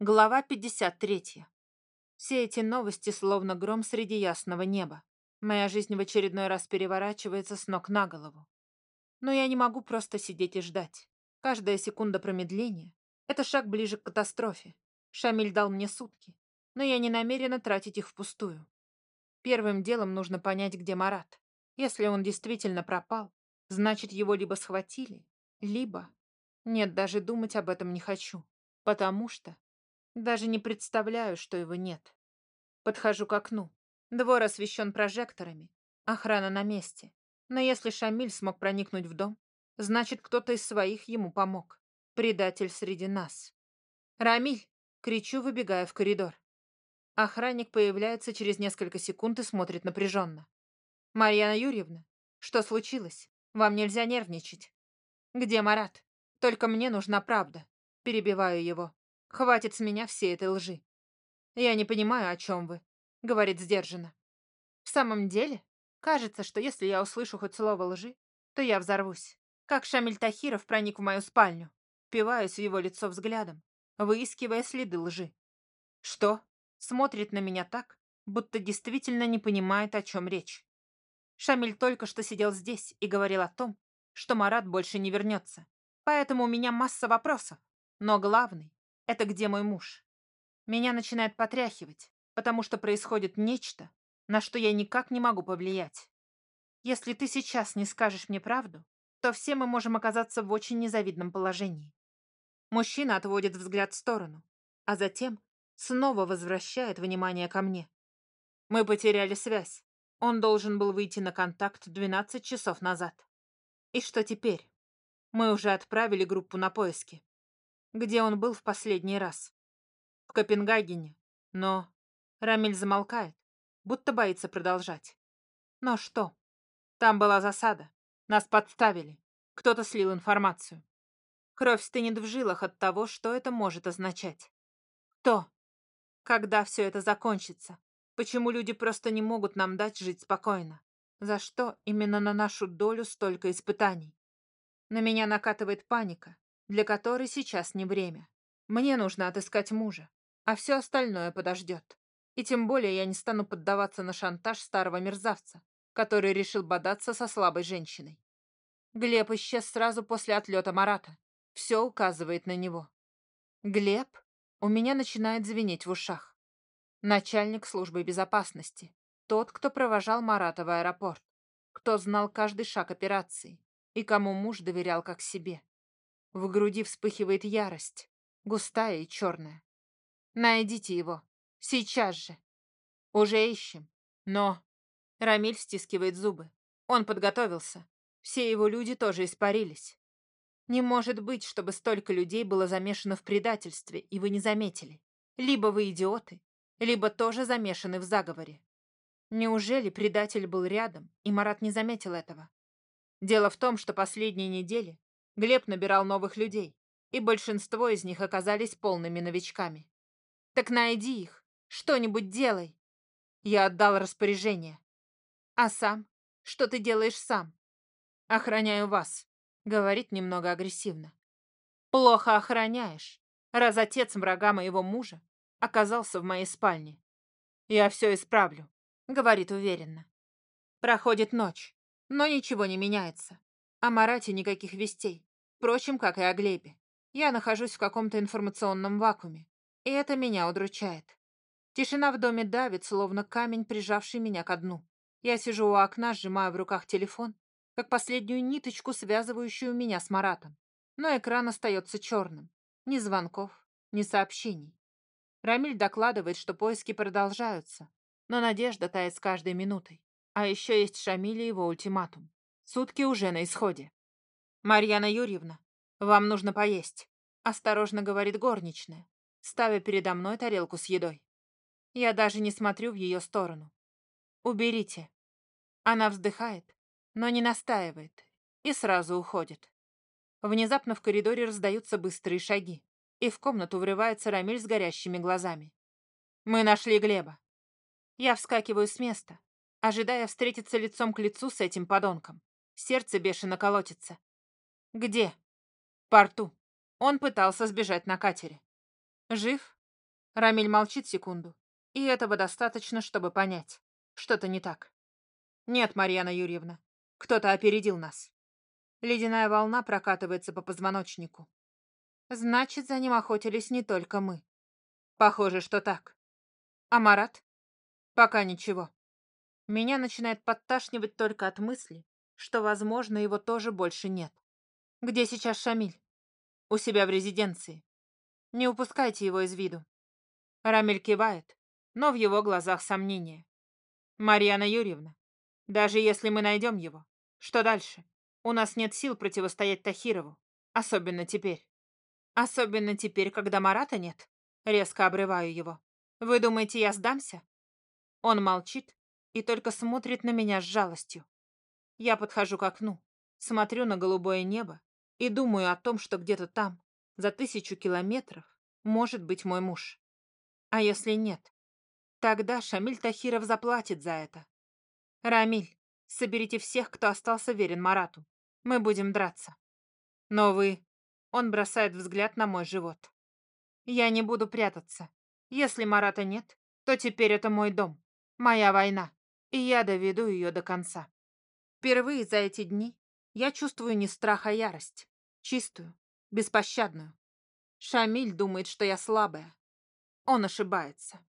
Глава 53. Все эти новости словно гром среди ясного неба. Моя жизнь в очередной раз переворачивается с ног на голову. Но я не могу просто сидеть и ждать. Каждая секунда промедления — это шаг ближе к катастрофе. Шамиль дал мне сутки, но я не намерена тратить их впустую. Первым делом нужно понять, где Марат. Если он действительно пропал, значит, его либо схватили, либо... Нет, даже думать об этом не хочу, потому что даже не представляю, что его нет. Подхожу к окну. Двор освещен прожекторами. Охрана на месте. Но если Шамиль смог проникнуть в дом, значит, кто-то из своих ему помог. Предатель среди нас. «Рамиль!» — кричу, выбегая в коридор. Охранник появляется через несколько секунд и смотрит напряженно. «Марьяна Юрьевна, что случилось? Вам нельзя нервничать». «Где Марат? Только мне нужна правда». Перебиваю его. Хватит с меня всей этой лжи. Я не понимаю, о чем вы, говорит сдержанно. В самом деле, кажется, что если я услышу хоть слово лжи, то я взорвусь. Как Шамиль Тахиров проник в мою спальню. Пиваюсь в его лицо взглядом, выискивая следы лжи. Что? Смотрит на меня так, будто действительно не понимает, о чем речь. Шамиль только что сидел здесь и говорил о том, что Марат больше не вернется. Поэтому у меня масса вопросов. Но главный это где мой муж. Меня начинает потряхивать, потому что происходит нечто, на что я никак не могу повлиять. Если ты сейчас не скажешь мне правду, то все мы можем оказаться в очень незавидном положении. Мужчина отводит взгляд в сторону, а затем снова возвращает внимание ко мне. Мы потеряли связь. Он должен был выйти на контакт 12 часов назад. И что теперь? Мы уже отправили группу на поиски. Где он был в последний раз? В Копенгагене. Но... Рамиль замолкает, будто боится продолжать. Но что? Там была засада. Нас подставили. Кто-то слил информацию. Кровь стынет в жилах от того, что это может означать. Кто? Когда все это закончится? Почему люди просто не могут нам дать жить спокойно? За что именно на нашу долю столько испытаний? На меня накатывает паника, для которой сейчас не время. Мне нужно отыскать мужа, а все остальное подождет. И тем более я не стану поддаваться на шантаж старого мерзавца, который решил бодаться со слабой женщиной. Глеб исчез сразу после отлета Марата. Все указывает на него. Глеб? У меня начинает звенеть в ушах. Начальник службы безопасности. Тот, кто провожал Марата в аэропорт. Кто знал каждый шаг операции. И кому муж доверял как себе. В груди вспыхивает ярость, густая и черная. Найдите его. Сейчас же. Уже ищем. Но... Рамиль стискивает зубы. Он подготовился. Все его люди тоже испарились. Не может быть, чтобы столько людей было замешано в предательстве, и вы не заметили. Либо вы идиоты, либо тоже замешаны в заговоре. Неужели предатель был рядом, и Марат не заметил этого? Дело в том, что последние недели Глеб набирал новых людей, и большинство из них оказались полными новичками. Так найди их, что-нибудь делай. Я отдал распоряжение. А сам? Что ты делаешь сам? Охраняю вас, говорит немного агрессивно. Плохо охраняешь, раз отец врага моего мужа оказался в моей спальне. Я все исправлю, говорит уверенно. Проходит ночь, но ничего не меняется. О Марате никаких вестей. Впрочем, как и о Глебе. Я нахожусь в каком-то информационном вакууме, и это меня удручает. Тишина в доме давит, словно камень, прижавший меня ко дну. Я сижу у окна, сжимая в руках телефон, как последнюю ниточку, связывающую меня с Маратом. Но экран остается черным. Ни звонков, ни сообщений. Рамиль докладывает, что поиски продолжаются, но надежда тает с каждой минутой. А еще есть Шамиль и его ультиматум. Сутки уже на исходе. «Марьяна Юрьевна, вам нужно поесть», — осторожно говорит горничная, ставя передо мной тарелку с едой. Я даже не смотрю в ее сторону. «Уберите». Она вздыхает, но не настаивает, и сразу уходит. Внезапно в коридоре раздаются быстрые шаги, и в комнату врывается Рамиль с горящими глазами. «Мы нашли Глеба». Я вскакиваю с места, ожидая встретиться лицом к лицу с этим подонком. Сердце бешено колотится. Где? В порту. Он пытался сбежать на катере. Жив? Рамиль молчит секунду, и этого достаточно, чтобы понять. Что-то не так. Нет, Марьяна Юрьевна, кто-то опередил нас. Ледяная волна прокатывается по позвоночнику. Значит, за ним охотились не только мы. Похоже, что так. А Марат? Пока ничего. Меня начинает подташнивать только от мысли, что, возможно, его тоже больше нет. Где сейчас Шамиль? У себя в резиденции. Не упускайте его из виду. Рамиль кивает, но в его глазах сомнение. Марьяна Юрьевна, даже если мы найдем его, что дальше? У нас нет сил противостоять Тахирову, особенно теперь. Особенно теперь, когда Марата нет. Резко обрываю его. Вы думаете, я сдамся? Он молчит и только смотрит на меня с жалостью. Я подхожу к окну, смотрю на голубое небо и думаю о том, что где-то там, за тысячу километров, может быть мой муж. А если нет? Тогда Шамиль Тахиров заплатит за это. Рамиль, соберите всех, кто остался верен Марату. Мы будем драться. Но вы... Он бросает взгляд на мой живот. Я не буду прятаться. Если Марата нет, то теперь это мой дом, моя война, и я доведу ее до конца. Впервые за эти дни я чувствую не страх, а ярость. Чистую, беспощадную. Шамиль думает, что я слабая. Он ошибается.